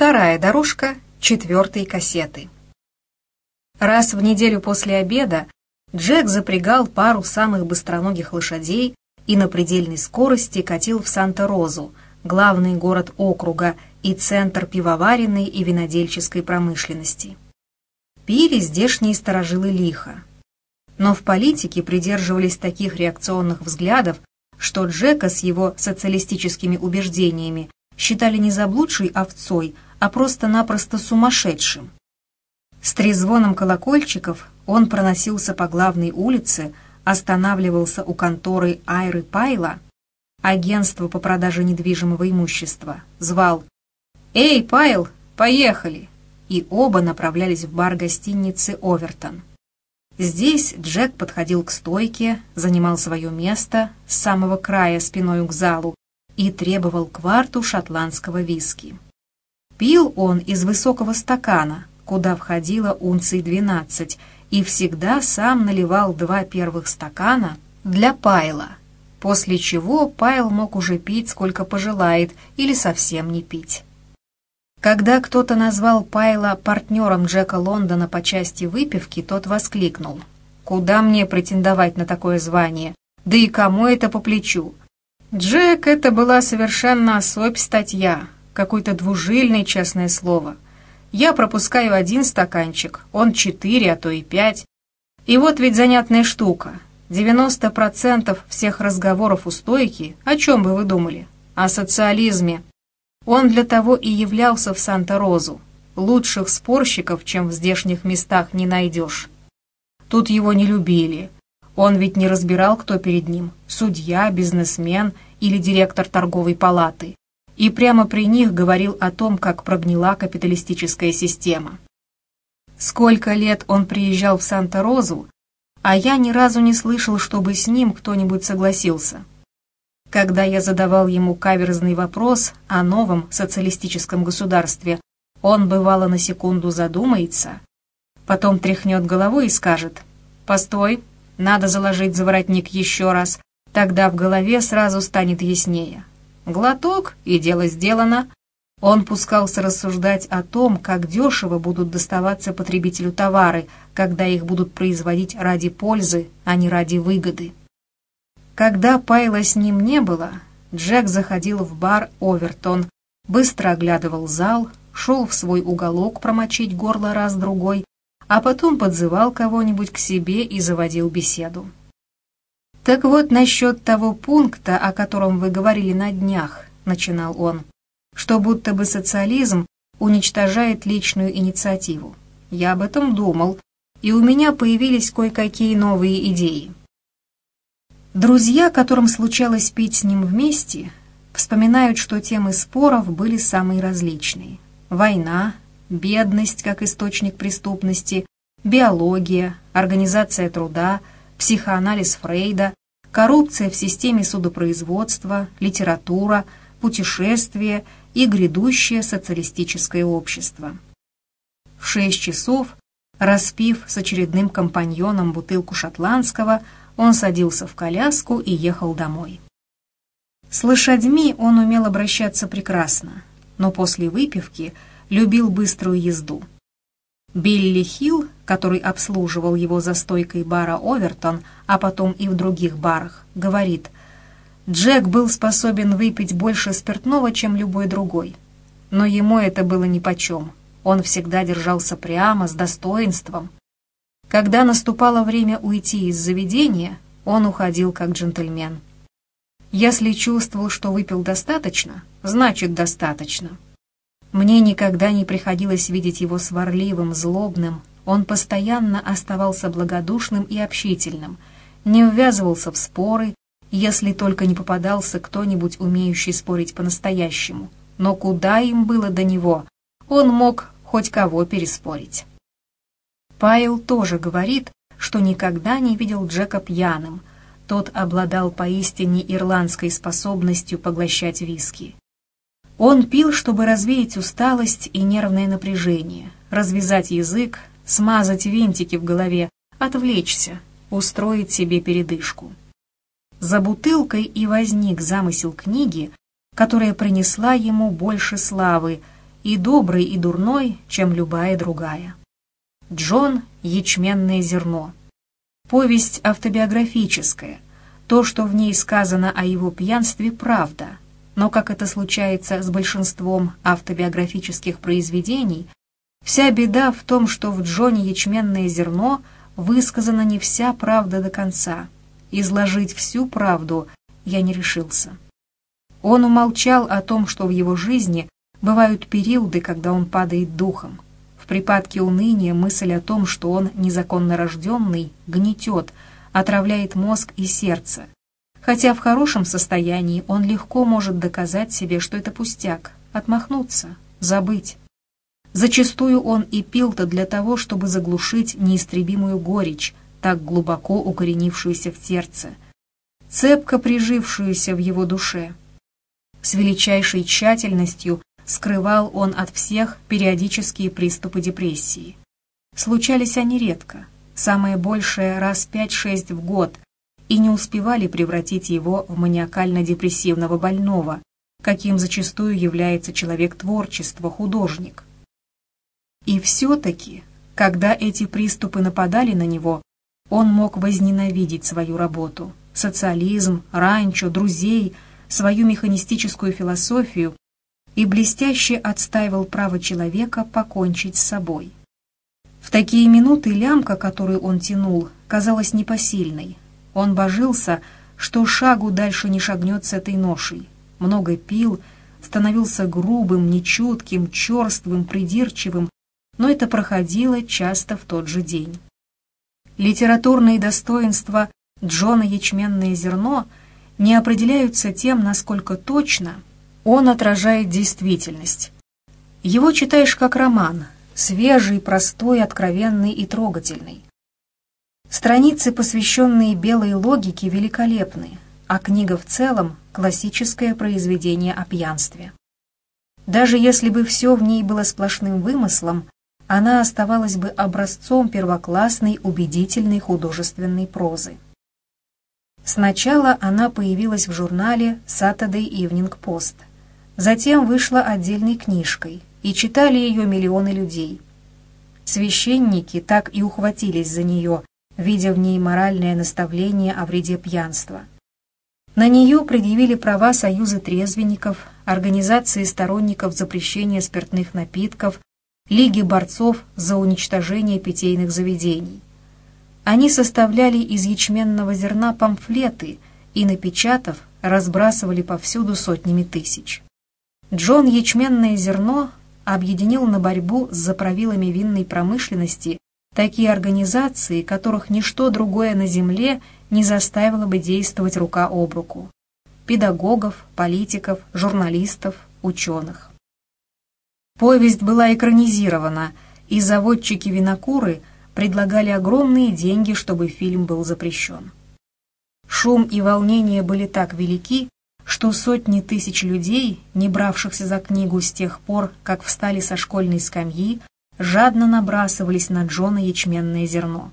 Вторая дорожка четвертой кассеты. Раз в неделю после обеда Джек запрягал пару самых быстроногих лошадей и на предельной скорости катил в Санта-Розу, главный город округа и центр пивоваренной и винодельческой промышленности. Пили здешние сторожилы лихо. Но в политике придерживались таких реакционных взглядов, что Джека с его социалистическими убеждениями считали не заблудшей овцой, а просто-напросто сумасшедшим. С трезвоном колокольчиков он проносился по главной улице, останавливался у конторы Айры Пайла, агентства по продаже недвижимого имущества, звал «Эй, Пайл, поехали!» и оба направлялись в бар гостиницы «Овертон». Здесь Джек подходил к стойке, занимал свое место с самого края спиной к залу и требовал кварту шотландского виски. Пил он из высокого стакана, куда входило унций двенадцать, и всегда сам наливал два первых стакана для Пайла, после чего Пайл мог уже пить сколько пожелает или совсем не пить. Когда кто-то назвал Пайла партнером Джека Лондона по части выпивки, тот воскликнул. «Куда мне претендовать на такое звание? Да и кому это по плечу? Джек — это была совершенно особь статья, какой-то двужильный, честное слово. Я пропускаю один стаканчик, он четыре, а то и пять. И вот ведь занятная штука. 90% всех разговоров у стойки, о чем бы вы думали? О социализме. Он для того и являлся в Санта-Розу. Лучших спорщиков, чем в здешних местах, не найдешь. Тут его не любили, он ведь не разбирал, кто перед ним – судья, бизнесмен или директор торговой палаты. И прямо при них говорил о том, как прогнила капиталистическая система. Сколько лет он приезжал в Санта-Розу, а я ни разу не слышал, чтобы с ним кто-нибудь согласился. Когда я задавал ему каверзный вопрос о новом социалистическом государстве, он бывало на секунду задумается, потом тряхнет головой и скажет «Постой, надо заложить заворотник еще раз, тогда в голове сразу станет яснее. Глоток, и дело сделано. Он пускался рассуждать о том, как дешево будут доставаться потребителю товары, когда их будут производить ради пользы, а не ради выгоды. Когда Пайла с ним не было, Джек заходил в бар «Овертон», быстро оглядывал зал, шел в свой уголок промочить горло раз-другой, а потом подзывал кого-нибудь к себе и заводил беседу. «Так вот насчет того пункта, о котором вы говорили на днях», — начинал он, «что будто бы социализм уничтожает личную инициативу. Я об этом думал, и у меня появились кое-какие новые идеи». Друзья, которым случалось пить с ним вместе, вспоминают, что темы споров были самые различные. Война, бедность как источник преступности, биология, организация труда, психоанализ Фрейда, коррупция в системе судопроизводства, литература, путешествия и грядущее социалистическое общество. В шесть часов, распив с очередным компаньоном бутылку шотландского, он садился в коляску и ехал домой. С лошадьми он умел обращаться прекрасно, но после выпивки – любил быструю езду. Билли Хилл, который обслуживал его за стойкой бара «Овертон», а потом и в других барах, говорит, Джек был способен выпить больше спиртного, чем любой другой. Но ему это было нипочем. Он всегда держался прямо, с достоинством. Когда наступало время уйти из заведения, он уходил как джентльмен. Если чувствовал, что выпил достаточно, значит достаточно. Мне никогда не приходилось видеть его сварливым, злобным. Он постоянно оставался благодушным и общительным, не ввязывался в споры, если только не попадался кто-нибудь, умеющий спорить по-настоящему. Но куда им было до него? Он мог хоть кого переспорить. Пайл тоже говорит, что никогда не видел Джека пьяным. Тот обладал поистине ирландской способностью поглощать виски. Он пил, чтобы развеять усталость и нервное напряжение, развязать язык, смазать винтики в голове, отвлечься, устроить себе передышку. За бутылкой и возник замысел книги, которая принесла ему больше славы и добрый, и дурной, чем любая другая. Джон — ячменное зерно. Повесть автобиографическая. То, что в ней сказано о его пьянстве, правда. Но, как это случается с большинством автобиографических произведений, вся беда в том, что в Джоне ячменное зерно высказана не вся правда до конца. Изложить всю правду я не решился. Он умолчал о том, что в его жизни бывают периоды, когда он падает духом. В припадке уныния мысль о том, что он незаконно рожденный, гнетет, отравляет мозг и сердце. Хотя в хорошем состоянии он легко может доказать себе, что это пустяк, отмахнуться, забыть. Зачастую он и пил-то для того, чтобы заглушить неистребимую горечь, так глубоко укоренившуюся в сердце, цепко прижившуюся в его душе. С величайшей тщательностью скрывал он от всех периодические приступы депрессии. Случались они редко, самое большее раз 5-6 в год, и не успевали превратить его в маниакально-депрессивного больного, каким зачастую является человек творчества, художник. И все-таки, когда эти приступы нападали на него, он мог возненавидеть свою работу, социализм, ранчо, друзей, свою механистическую философию и блестяще отстаивал право человека покончить с собой. В такие минуты лямка, которую он тянул, казалась непосильной. Он божился, что шагу дальше не шагнет с этой ношей. Много пил, становился грубым, нечутким, черствым, придирчивым, но это проходило часто в тот же день. Литературные достоинства Джона «Ячменное зерно» не определяются тем, насколько точно он отражает действительность. Его читаешь как роман, свежий, простой, откровенный и трогательный. Страницы, посвященные белой логике, великолепны, а книга в целом — классическое произведение о пьянстве. Даже если бы все в ней было сплошным вымыслом, она оставалась бы образцом первоклассной убедительной художественной прозы. Сначала она появилась в журнале Saturday Evening Post, затем вышла отдельной книжкой, и читали ее миллионы людей. Священники так и ухватились за нее, видя в ней моральное наставление о вреде пьянства. На нее предъявили права союзы трезвенников, организации сторонников запрещения спиртных напитков, Лиги борцов за уничтожение питейных заведений. Они составляли из ячменного зерна памфлеты и, напечатав, разбрасывали повсюду сотнями тысяч. Джон Ячменное зерно объединил на борьбу с заправилами винной промышленности такие организации, которых ничто другое на земле не заставило бы действовать рука об руку. Педагогов, политиков, журналистов, ученых. Повесть была экранизирована, и заводчики-винокуры предлагали огромные деньги, чтобы фильм был запрещен. Шум и волнение были так велики, что сотни тысяч людей, не бравшихся за книгу с тех пор, как встали со школьной скамьи, жадно набрасывались на Джона ячменное зерно.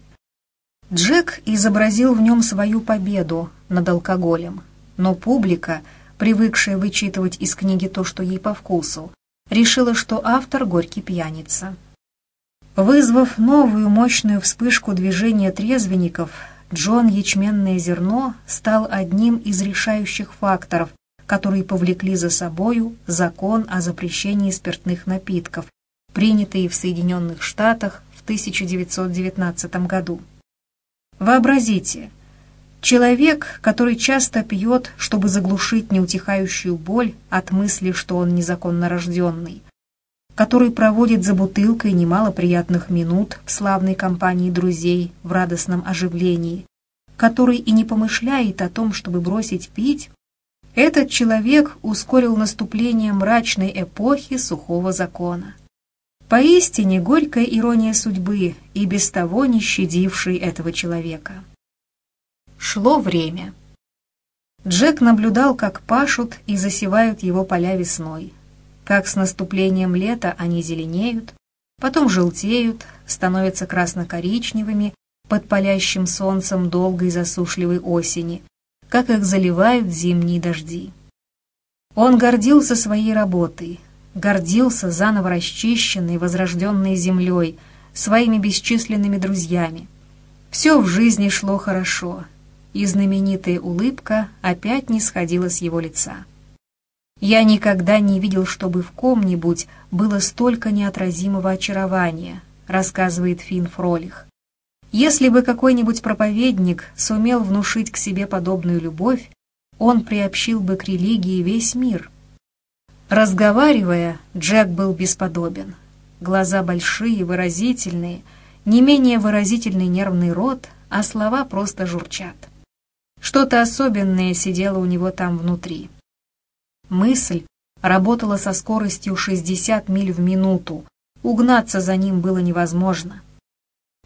Джек изобразил в нем свою победу над алкоголем, но публика, привыкшая вычитывать из книги то, что ей по вкусу, решила, что автор горький пьяница. Вызвав новую мощную вспышку движения трезвенников, Джон Ячменное зерно стал одним из решающих факторов, которые повлекли за собою закон о запрещении спиртных напитков, принятый в Соединенных Штатах в 1919 году. Вообразите, человек, который часто пьет, чтобы заглушить неутихающую боль от мысли, что он незаконно рожденный, который проводит за бутылкой немало приятных минут в славной компании друзей в радостном оживлении, который и не помышляет о том, чтобы бросить пить, этот человек ускорил наступление мрачной эпохи сухого закона. Поистине горькая ирония судьбы и без того не щадившей этого человека. Шло время. Джек наблюдал, как пашут и засевают его поля весной, как с наступлением лета они зеленеют, потом желтеют, становятся красно-коричневыми под палящим солнцем долгой засушливой осени, как их заливают зимние дожди. Он гордился своей работой. Гордился заново расчищенной, возрожденной землей, своими бесчисленными друзьями. Все в жизни шло хорошо, и знаменитая улыбка опять не сходила с его лица. Я никогда не видел, чтобы в ком-нибудь было столько неотразимого очарования, рассказывает Финн Фролих. Если бы какой-нибудь проповедник сумел внушить к себе подобную любовь, он приобщил бы к религии весь мир. Разговаривая, Джек был бесподобен. Глаза большие, выразительные, не менее выразительный нервный рот, а слова просто журчат. Что-то особенное сидело у него там внутри. Мысль работала со скоростью 60 миль в минуту, угнаться за ним было невозможно.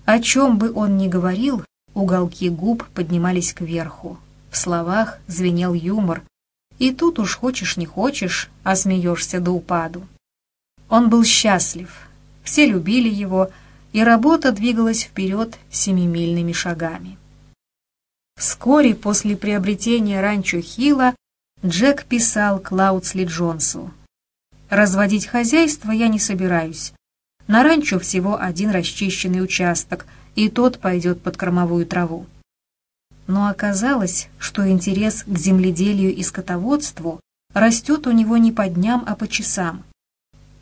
О чем бы он ни говорил, уголки губ поднимались кверху, в словах звенел юмор, и тут уж хочешь не хочешь, а смеешься до упаду. Он был счастлив, все любили его, и работа двигалась вперед семимильными шагами. Вскоре после приобретения ранчо Хилла Джек писал Клаудсли Джонсу. «Разводить хозяйство я не собираюсь. На ранчо всего один расчищенный участок, и тот пойдет под кормовую траву но оказалось, что интерес к земледелию и скотоводству растет у него не по дням, а по часам.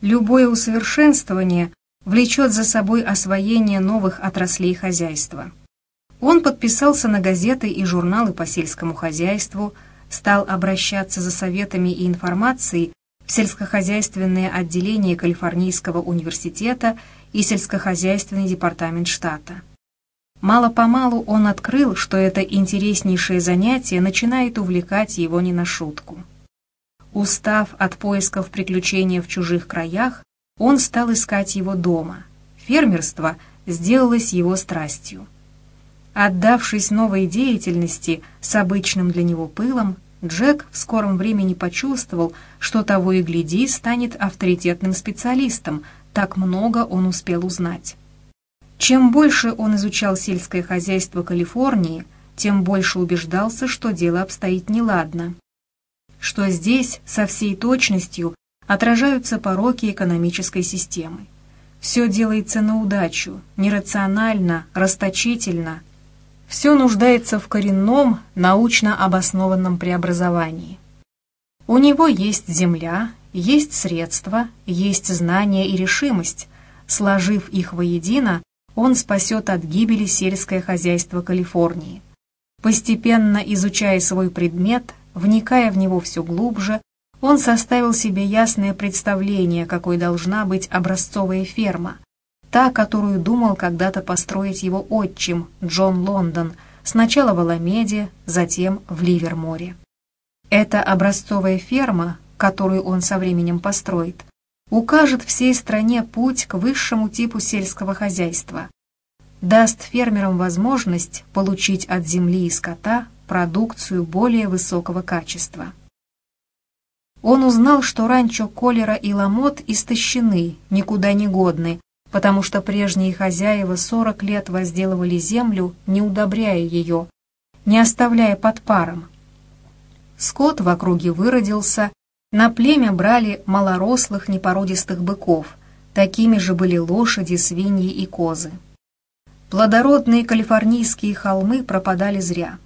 Любое усовершенствование влечет за собой освоение новых отраслей хозяйства. Он подписался на газеты и журналы по сельскому хозяйству, стал обращаться за советами и информацией в сельскохозяйственное отделение Калифорнийского университета и сельскохозяйственный департамент штата. Мало-помалу он открыл, что это интереснейшее занятие начинает увлекать его не на шутку. Устав от поисков приключения в чужих краях, он стал искать его дома. Фермерство сделалось его страстью. Отдавшись новой деятельности с обычным для него пылом, Джек в скором времени почувствовал, что того и гляди станет авторитетным специалистом, так много он успел узнать. Чем больше он изучал сельское хозяйство Калифорнии, тем больше убеждался, что дело обстоит неладно. Что здесь со всей точностью отражаются пороки экономической системы. Все делается на удачу, нерационально, расточительно. Все нуждается в коренном, научно обоснованном преобразовании. У него есть земля, есть средства, есть знания и решимость. Сложив их воедино, он спасет от гибели сельское хозяйство Калифорнии. Постепенно изучая свой предмет, вникая в него все глубже, он составил себе ясное представление, какой должна быть образцовая ферма, та, которую думал когда-то построить его отчим Джон Лондон, сначала в Аламеде, затем в Ливерморе. Эта образцовая ферма, которую он со временем построит, укажет всей стране путь к высшему типу сельского хозяйства, даст фермерам возможность получить от земли и скота продукцию более высокого качества. Он узнал, что ранчо Колера и Ламот истощены, никуда не годны, потому что прежние хозяева 40 лет возделывали землю, не удобряя ее, не оставляя под паром. Скот в округе выродился, на племя брали малорослых непородистых быков, такими же были лошади, свиньи и козы. Плодородные калифорнийские холмы пропадали зря.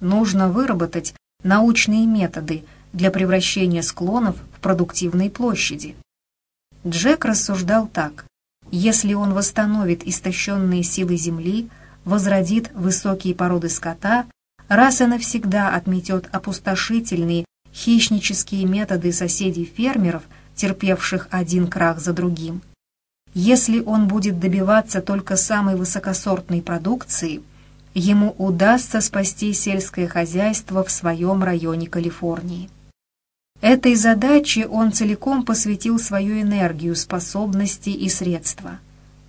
Нужно выработать научные методы для превращения склонов в продуктивные площади. Джек рассуждал так. Если он восстановит истощенные силы земли, возродит высокие породы скота, раз и навсегда отметет опустошительные хищнические методы соседей-фермеров, терпевших один крах за другим. Если он будет добиваться только самой высокосортной продукции, ему удастся спасти сельское хозяйство в своем районе Калифорнии. Этой задаче он целиком посвятил свою энергию, способности и средства.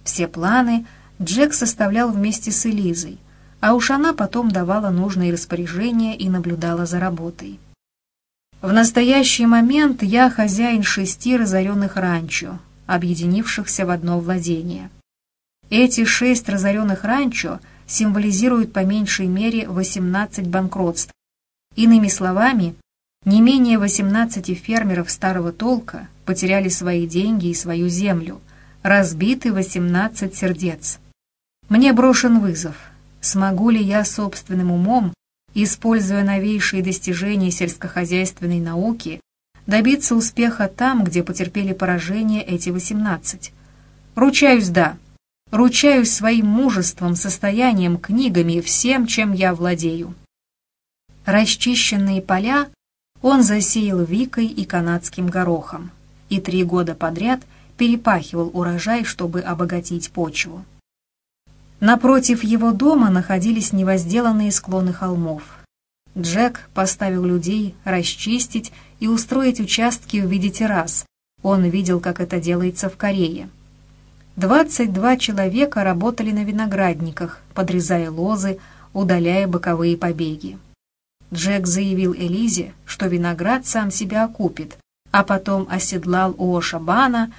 Все планы Джек составлял вместе с Элизой, а уж она потом давала нужные распоряжения и наблюдала за работой. В настоящий момент я хозяин шести разоренных ранчо, объединившихся в одно владение. Эти шесть разоренных ранчо символизируют по меньшей мере 18 банкротств. Иными словами, не менее 18 фермеров старого толка потеряли свои деньги и свою землю. Разбиты 18 сердец. Мне брошен вызов. Смогу ли я собственным умом, используя новейшие достижения сельскохозяйственной науки, добиться успеха там, где потерпели поражение эти 18? Ручаюсь, да. Ручаюсь своим мужеством, состоянием, книгами, всем, чем я владею. Расчищенные поля он засеял викой и канадским горохом и три года подряд перепахивал урожай, чтобы обогатить почву. Напротив его дома находились невозделанные склоны холмов. Джек поставил людей расчистить и устроить участки в виде террас. Он видел, как это делается в Корее. 22 человека работали на виноградниках, подрезая лозы, удаляя боковые побеги. Джек заявил Элизе, что виноград сам себя окупит, а потом оседлал Уошабана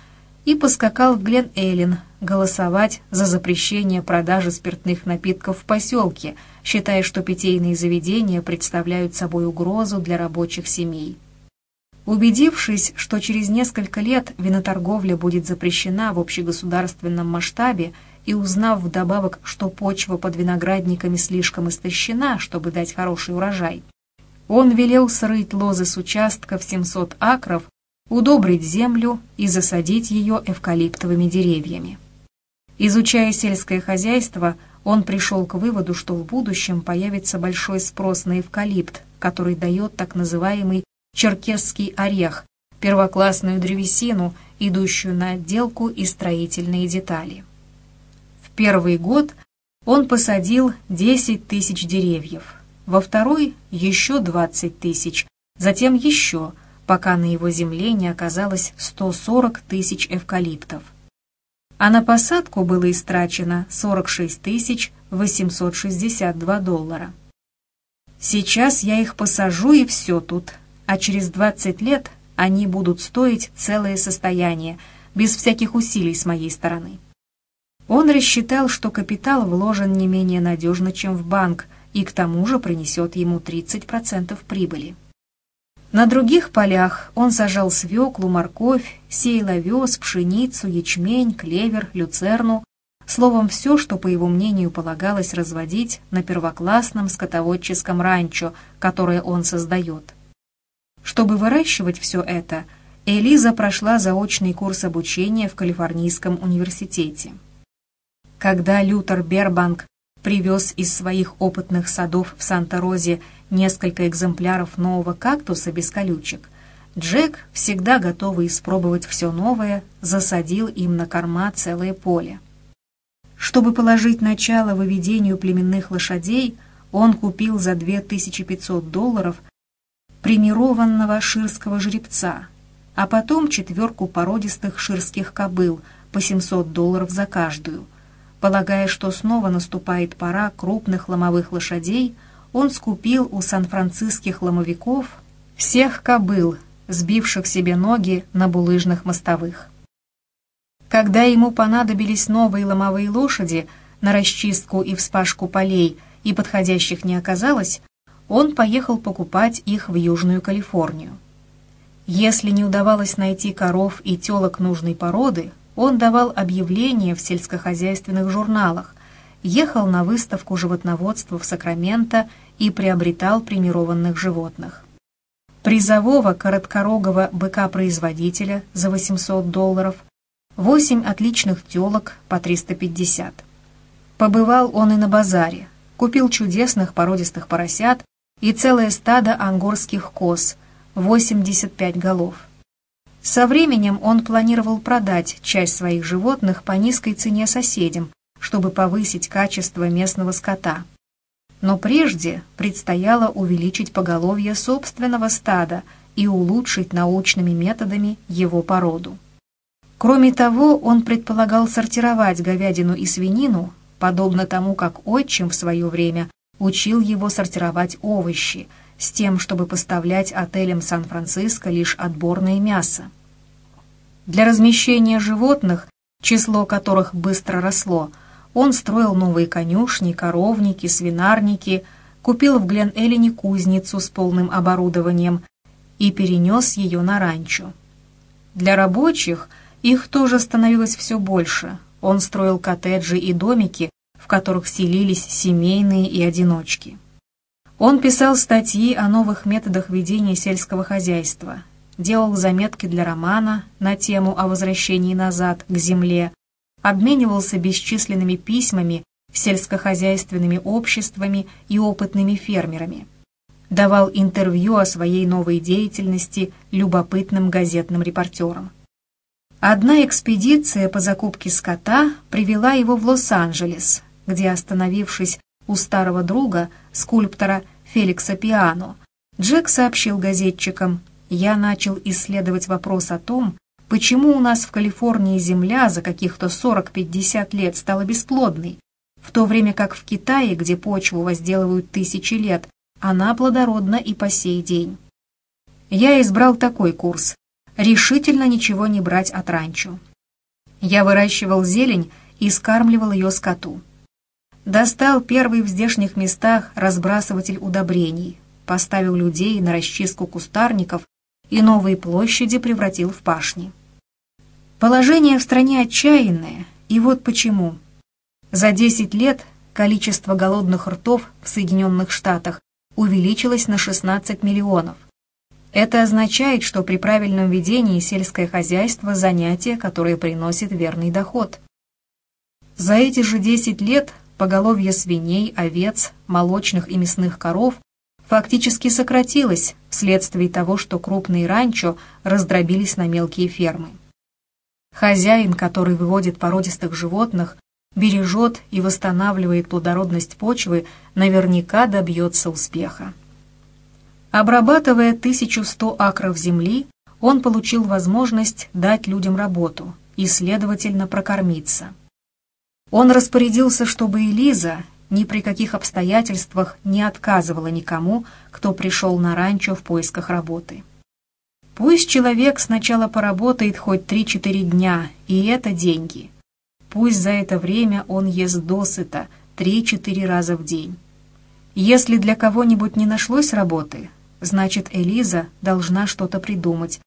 и поскакал в Глен-Эллен голосовать за запрещение продажи спиртных напитков в поселке, считая, что питейные заведения представляют собой угрозу для рабочих семей. Убедившись, что через несколько лет виноторговля будет запрещена в общегосударственном масштабе, и узнав вдобавок, что почва под виноградниками слишком истощена, чтобы дать хороший урожай, он велел срыть лозы с участка в 700 акров, удобрить землю и засадить ее эвкалиптовыми деревьями. Изучая сельское хозяйство, он пришел к выводу, что в будущем появится большой спрос на эвкалипт, который дает так называемый черкесский орех, первоклассную древесину, идущую на отделку и строительные детали. В первый год он посадил 10 тысяч деревьев, во второй – еще 20 тысяч, затем еще, пока на его земле не оказалось 140 тысяч эвкалиптов. А на посадку было истрачено 46 тысяч 862 доллара. Сейчас я их посажу и все тут, а через 20 лет они будут стоить целое состояние, без всяких усилий с моей стороны. Он рассчитал, что капитал вложен не менее надежно, чем в банк, и к тому же принесет ему 30% прибыли. На других полях он сажал свеклу, морковь, сеял овес, пшеницу, ячмень, клевер, люцерну, словом, все, что, по его мнению, полагалось разводить на первоклассном скотоводческом ранчо, которое он создает. Чтобы выращивать все это, Элиза прошла заочный курс обучения в Калифорнийском университете. Когда Лютер Бербанк привез из своих опытных садов в Санта-Розе несколько экземпляров нового кактуса без колючек, Джек, всегда готовый испробовать все новое, засадил им на корма целое поле. Чтобы положить начало выведению племенных лошадей, он купил за 2500 долларов премированного ширского жеребца, а потом четверку породистых ширских кобыл по 700 долларов за каждую. Полагая, что снова наступает пора крупных ломовых лошадей, он скупил у сан-франциских ломовиков всех кобыл, сбивших себе ноги на булыжных мостовых. Когда ему понадобились новые ломовые лошади на расчистку и вспашку полей, и подходящих не оказалось, он поехал покупать их в Южную Калифорнию. Если не удавалось найти коров и телок нужной породы, он давал объявления в сельскохозяйственных журналах, ехал на выставку животноводства в Сакраменто и приобретал премированных животных. Призового короткорогого быка-производителя за 800 долларов, 8 отличных телок по 350. Побывал он и на базаре, купил чудесных породистых поросят и целое стадо ангорских коз, 85 голов. Со временем он планировал продать часть своих животных по низкой цене соседям, чтобы повысить качество местного скота. Но прежде предстояло увеличить поголовье собственного стада и улучшить научными методами его породу. Кроме того, он предполагал сортировать говядину и свинину, подобно тому, как отчим в свое время учил его сортировать овощи, с тем, чтобы поставлять отелям Сан-Франциско лишь отборное мясо. Для размещения животных, число которых быстро росло, он строил новые конюшни, коровники, свинарники, купил в Глен-Эллине кузницу с полным оборудованием и перенес ее на ранчо. Для рабочих их тоже становилось все больше. Он строил коттеджи и домики, в которых селились семейные и одиночки. Он писал статьи о новых методах ведения сельского хозяйства, делал заметки для романа на тему о возвращении назад к земле, обменивался бесчисленными письмами сельскохозяйственными обществами и опытными фермерами, давал интервью о своей новой деятельности любопытным газетным репортерам. Одна экспедиция по закупке скота привела его в Лос-Анджелес, где, остановившись у старого друга, скульптора Феликса Пиано, Джек сообщил газетчикам, «Я начал исследовать вопрос о том, почему у нас в Калифорнии земля за каких-то 40-50 лет стала бесплодной, в то время как в Китае, где почву возделывают тысячи лет, она плодородна и по сей день. Я избрал такой курс – решительно ничего не брать от ранчо. Я выращивал зелень и скармливал ее скоту. Достал первый в здешних местах разбрасыватель удобрений, поставил людей на расчистку кустарников и новые площади превратил в пашни. Положение в стране отчаянное, и вот почему. За 10 лет количество голодных ртов в Соединенных Штатах увеличилось на 16 миллионов. Это означает, что при правильном ведении сельское хозяйство – занятие, которое приносит верный доход. За эти же 10 лет поголовье свиней, овец, молочных и мясных коров фактически сократилось вследствие того, что крупные ранчо раздробились на мелкие фермы. Хозяин, который выводит породистых животных, бережет и восстанавливает плодородность почвы, наверняка добьется успеха. Обрабатывая 1100 акров земли, он получил возможность дать людям работу и, следовательно, прокормиться. Он распорядился, чтобы Элиза ни при каких обстоятельствах не отказывала никому, кто пришел на ранчо в поисках работы. Пусть человек сначала поработает хоть 3-4 дня, и это деньги – Пусть за это время он ест досыта три-четыре раза в день. Если для кого-нибудь не нашлось работы, значит Элиза должна что-то придумать.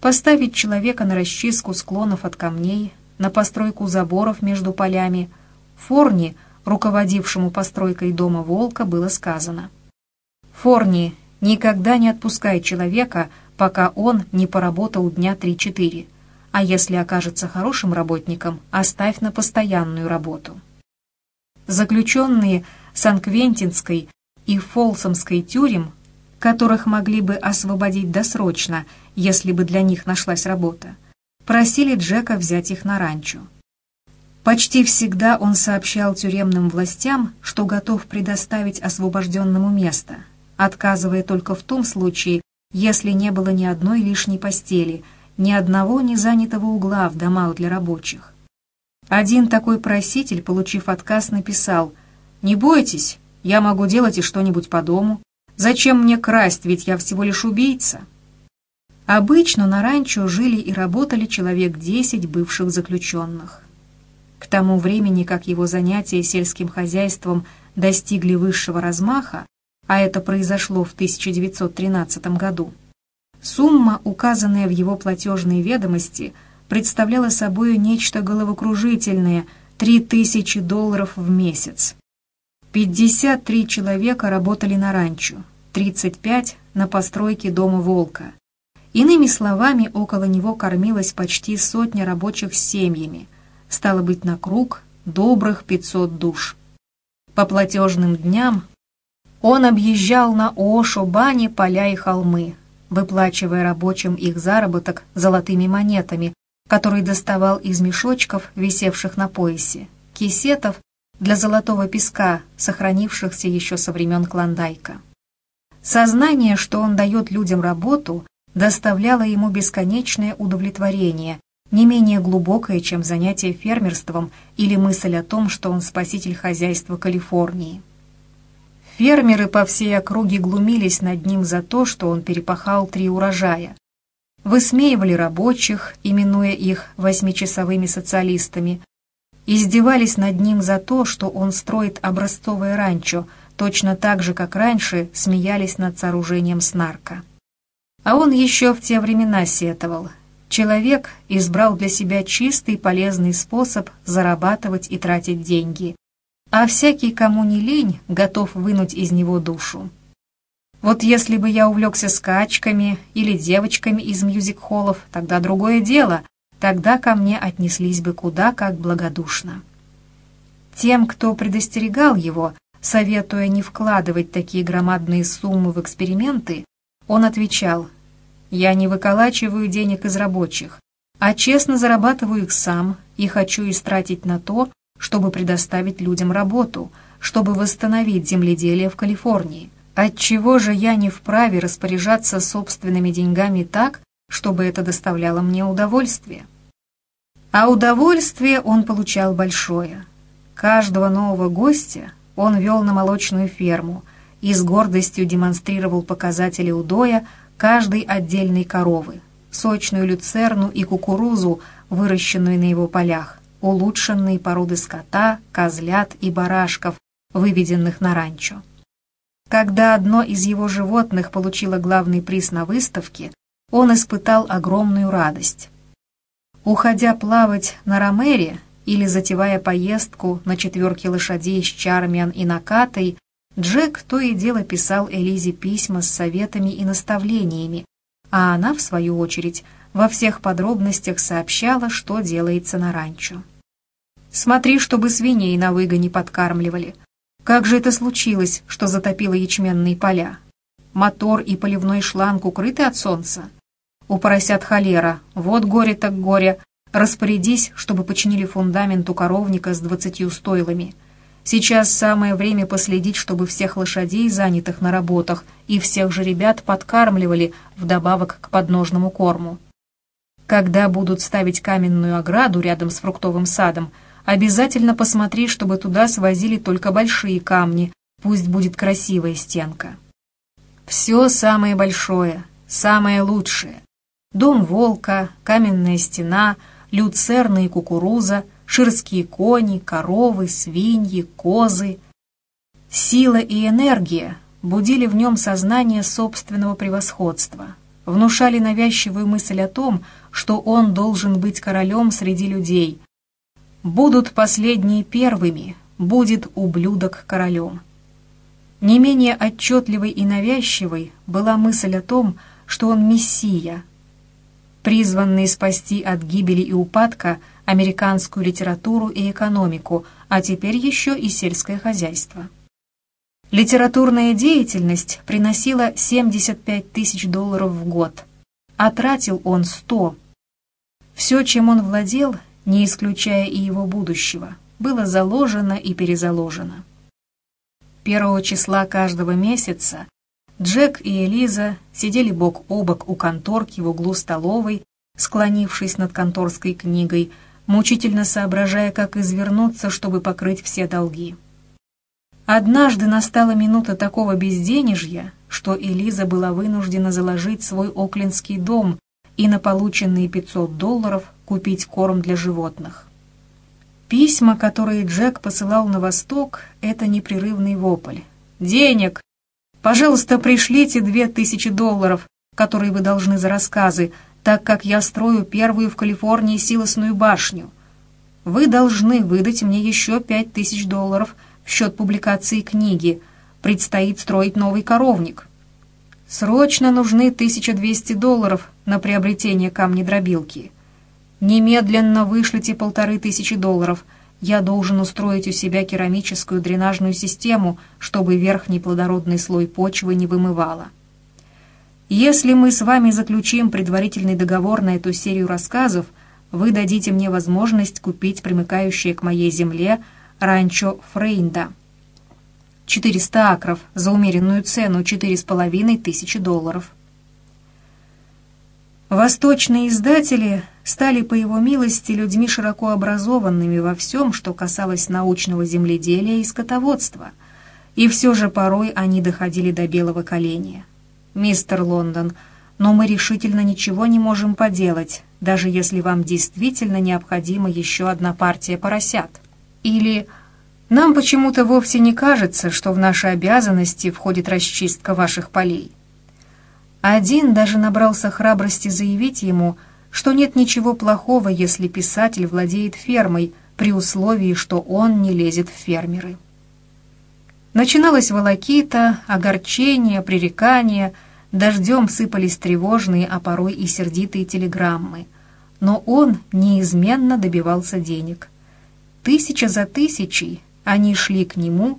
Поставить человека на расчистку склонов от камней, на постройку заборов между полями. Форни, руководившему постройкой дома волка, было сказано. «Форни, никогда не отпускай человека, пока он не поработал дня три-четыре а если окажется хорошим работником, оставь на постоянную работу. Заключенные Сан-Квентинской и Фолсомской тюрем, которых могли бы освободить досрочно, если бы для них нашлась работа, просили Джека взять их на ранчо. Почти всегда он сообщал тюремным властям, что готов предоставить освобожденному место, отказывая только в том случае, если не было ни одной лишней постели – ни одного незанятого угла в домах для рабочих. Один такой проситель, получив отказ, написал «Не бойтесь, я могу делать и что-нибудь по дому. Зачем мне красть, ведь я всего лишь убийца?» Обычно на ранчо жили и работали человек десять бывших заключенных. К тому времени, как его занятия сельским хозяйством достигли высшего размаха, а это произошло в 1913 году, Сумма, указанная в его платежной ведомости, представляла собой нечто головокружительное – 3000 долларов в месяц. 53 человека работали на ранчо, 35 – на постройке дома «Волка». Иными словами, около него кормилась почти сотня рабочих с семьями, стало быть, на круг добрых 500 душ. По платежным дням он объезжал на Ошо бани, поля и холмы, выплачивая рабочим их заработок золотыми монетами, который доставал из мешочков, висевших на поясе, кисетов для золотого песка, сохранившихся еще со времен Клондайка. Сознание, что он дает людям работу, доставляло ему бесконечное удовлетворение, не менее глубокое, чем занятие фермерством или мысль о том, что он спаситель хозяйства Калифорнии. Фермеры по всей округе глумились над ним за то, что он перепахал три урожая. Высмеивали рабочих, именуя их восьмичасовыми социалистами. Издевались над ним за то, что он строит образцовое ранчо, точно так же, как раньше смеялись над сооружением снарка. А он еще в те времена сетовал. Человек избрал для себя чистый полезный способ зарабатывать и тратить деньги, а всякий, кому не лень, готов вынуть из него душу. Вот если бы я увлекся скачками или девочками из мюзик-холлов, тогда другое дело, тогда ко мне отнеслись бы куда как благодушно. Тем, кто предостерегал его, советуя не вкладывать такие громадные суммы в эксперименты, он отвечал, «Я не выколачиваю денег из рабочих, а честно зарабатываю их сам и хочу истратить на то, чтобы предоставить людям работу, чтобы восстановить земледелие в Калифорнии. Отчего же я не вправе распоряжаться собственными деньгами так, чтобы это доставляло мне удовольствие? А удовольствие он получал большое. Каждого нового гостя он вел на молочную ферму и с гордостью демонстрировал показатели удоя каждой отдельной коровы, сочную люцерну и кукурузу, выращенную на его полях, улучшенные породы скота, козлят и барашков, выведенных на ранчо. Когда одно из его животных получило главный приз на выставке, он испытал огромную радость. Уходя плавать на Ромере или затевая поездку на четверке лошадей с Чармиан и Накатой, Джек то и дело писал Элизе письма с советами и наставлениями, а она, в свою очередь, во всех подробностях сообщала, что делается на ранчо. «Смотри, чтобы свиней на выгоне подкармливали», как же это случилось, что затопило ячменные поля? Мотор и поливной шланг укрыты от солнца? У поросят холера, вот горе так горе. Распорядись, чтобы починили фундамент у коровника с двадцатью стойлами. Сейчас самое время последить, чтобы всех лошадей, занятых на работах, и всех же ребят подкармливали вдобавок к подножному корму. Когда будут ставить каменную ограду рядом с фруктовым садом, Обязательно посмотри, чтобы туда свозили только большие камни, пусть будет красивая стенка. Все самое большое, самое лучшее. Дом волка, каменная стена, люцерна и кукуруза, ширские кони, коровы, свиньи, козы. Сила и энергия будили в нем сознание собственного превосходства, внушали навязчивую мысль о том, что он должен быть королем среди людей, Будут последние первыми, будет ублюдок королем. Не менее отчетливой и навязчивой была мысль о том, что он мессия, призванный спасти от гибели и упадка американскую литературу и экономику, а теперь еще и сельское хозяйство. Литературная деятельность приносила 75 тысяч долларов в год, а тратил он 100. Все, чем он владел, не исключая и его будущего, было заложено и перезаложено. Первого числа каждого месяца Джек и Элиза сидели бок о бок у конторки в углу столовой, склонившись над конторской книгой, мучительно соображая, как извернуться, чтобы покрыть все долги. Однажды настала минута такого безденежья, что Элиза была вынуждена заложить свой оклендский дом и на полученные 500 долларов купить корм для животных. Письма, которые Джек посылал на восток, это непрерывный вопль. «Денег! Пожалуйста, пришлите две тысячи долларов, которые вы должны за рассказы, так как я строю первую в Калифорнии силосную башню. Вы должны выдать мне еще пять тысяч долларов в счет публикации книги. Предстоит строить новый коровник. Срочно нужны 1200 долларов на приобретение камнедробилки. Немедленно вышлите полторы тысячи долларов. Я должен устроить у себя керамическую дренажную систему, чтобы верхний плодородный слой почвы не вымывало. Если мы с вами заключим предварительный договор на эту серию рассказов, вы дадите мне возможность купить примыкающее к моей земле ранчо Фрейнда. 400 акров за умеренную цену 4,5 тысячи долларов. Восточные издатели стали по его милости людьми широко образованными во всем, что касалось научного земледелия и скотоводства, и все же порой они доходили до белого коленя. «Мистер Лондон, но мы решительно ничего не можем поделать, даже если вам действительно необходима еще одна партия поросят». Или «Нам почему-то вовсе не кажется, что в наши обязанности входит расчистка ваших полей». Один даже набрался храбрости заявить ему – что нет ничего плохого, если писатель владеет фермой, при условии, что он не лезет в фермеры. Начиналась волокита, огорчение, пререкание, дождем сыпались тревожные, а порой и сердитые телеграммы. Но он неизменно добивался денег. Тысяча за тысячей они шли к нему,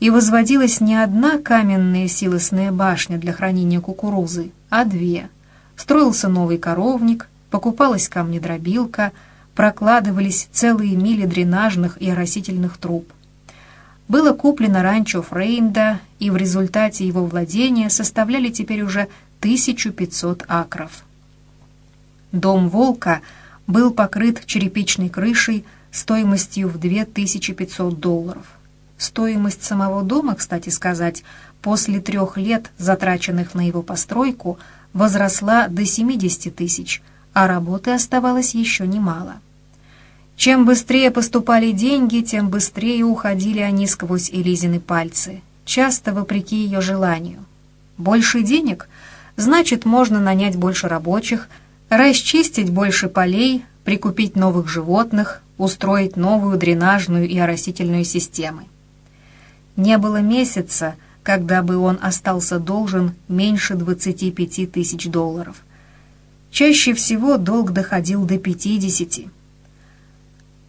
и возводилась не одна каменная силосная башня для хранения кукурузы, а две. Строился новый коровник, покупалась камнедробилка, прокладывались целые мили дренажных и оросительных труб было куплено ранчо Фрейнда, и в результате его владения составляли теперь уже 1500 акров. Дом Волка был покрыт черепичной крышей стоимостью в 2500 долларов. Стоимость самого дома, кстати сказать, после трех лет, затраченных на его постройку, возросла до 70 тысяч, а работы оставалось еще немало. Чем быстрее поступали деньги, тем быстрее уходили они сквозь Элизины пальцы, часто вопреки ее желанию. Больше денег — значит, можно нанять больше рабочих, расчистить больше полей, прикупить новых животных, устроить новую дренажную и оросительную системы. Не было месяца, когда бы он остался должен меньше 25 тысяч долларов. Чаще всего долг доходил до 50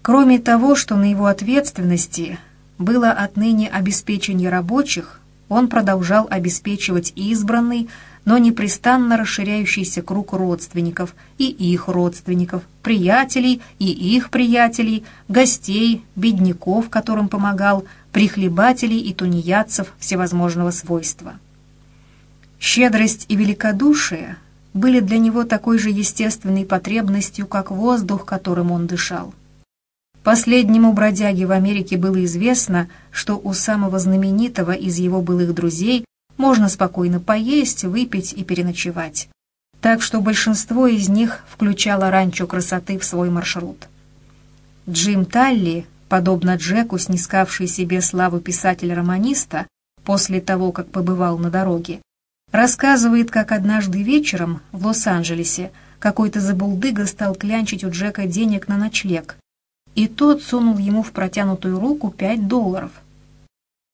Кроме того, что на его ответственности было отныне обеспечение рабочих, он продолжал обеспечивать избранный, но непрестанно расширяющийся круг родственников и их родственников, приятелей и их приятелей, гостей, бедняков, которым помогал, прихлебателей и тунеядцев всевозможного свойства. Щедрость и великодушие были для него такой же естественной потребностью, как воздух, которым он дышал. Последнему бродяге в Америке было известно, что у самого знаменитого из его былых друзей можно спокойно поесть, выпить и переночевать. Так что большинство из них включало ранчо красоты в свой маршрут. Джим Талли, подобно Джеку, снискавший себе славу писателя-романиста после того, как побывал на дороге, рассказывает, как однажды вечером в Лос-Анджелесе какой-то забулдыга стал клянчить у Джека денег на ночлег, и тот сунул ему в протянутую руку пять долларов.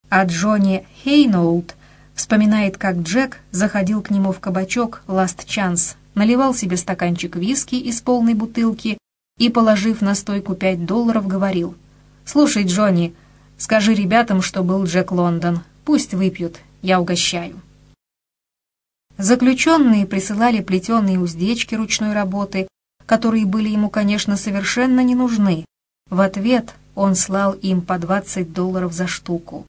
А Джонни Хейноулт вспоминает, как Джек заходил к нему в кабачок «Ласт Чанс», наливал себе стаканчик виски из полной бутылки и, положив на стойку пять долларов, говорил «Слушай, Джонни, скажи ребятам, что был Джек Лондон, пусть выпьют, я угощаю». Заключенные присылали плетеные уздечки ручной работы, которые были ему, конечно, совершенно не нужны, в ответ он слал им по 20 долларов за штуку.